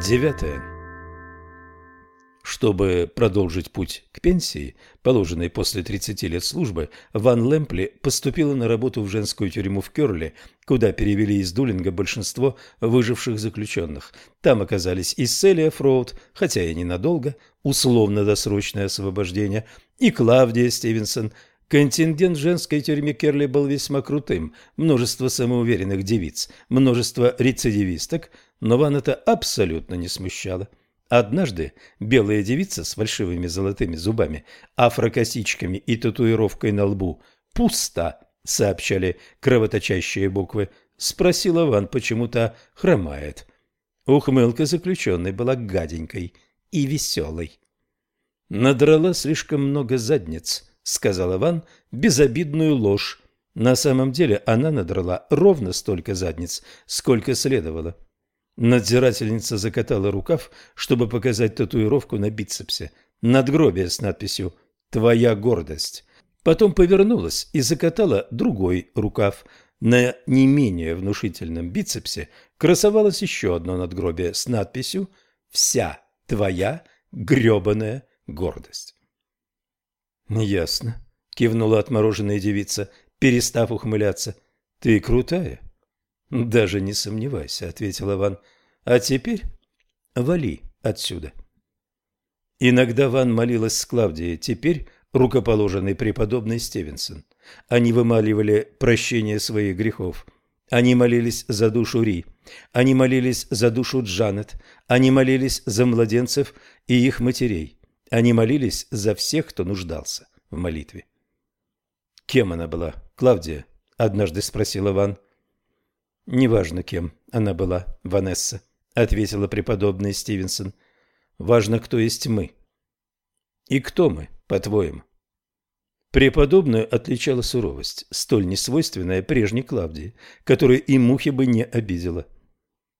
Девятое. Чтобы продолжить путь к пенсии, положенной после 30 лет службы, Ван Лэмпли поступила на работу в женскую тюрьму в Кёрле, куда перевели из Дулинга большинство выживших заключенных. Там оказались и Селия Фроуд, хотя и ненадолго, условно-досрочное освобождение, и Клавдия Стивенсон. Контингент женской тюрьме Керли был весьма крутым, множество самоуверенных девиц, множество рецидивисток, но Ван это абсолютно не смущало. Однажды белая девица с фальшивыми золотыми зубами, афрокосичками и татуировкой на лбу «пусто», сообщали кровоточащие буквы, спросила Ван, почему-то хромает. Ухмылка заключенной была гаденькой и веселой. «Надрала слишком много задниц», — сказала Ван безобидную ложь. На самом деле она надрала ровно столько задниц, сколько следовало. Надзирательница закатала рукав, чтобы показать татуировку на бицепсе. Надгробие с надписью «Твоя гордость». Потом повернулась и закатала другой рукав. На не менее внушительном бицепсе красовалось еще одно надгробие с надписью «Вся твоя гребаная гордость». «Ясно», — кивнула отмороженная девица, перестав ухмыляться. «Ты крутая». «Даже не сомневайся», — ответил Иван. «А теперь вали отсюда». Иногда Ван молилась с Клавдией, теперь рукоположенный преподобный Стивенсон. Они вымаливали прощение своих грехов. Они молились за душу Ри. Они молились за душу Джанет. Они молились за младенцев и их матерей. Они молились за всех, кто нуждался в молитве. «Кем она была, Клавдия?» – однажды спросила Ван. «Неважно, кем она была, Ванесса», — ответила преподобная Стивенсон. «Важно, кто есть мы». «И кто мы, по-твоему?» Преподобную отличала суровость, столь несвойственная прежней Клавдии, которая и мухи бы не обидела.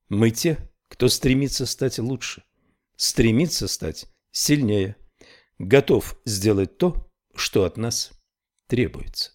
«Мы те, кто стремится стать лучше, стремится стать сильнее, готов сделать то, что от нас требуется».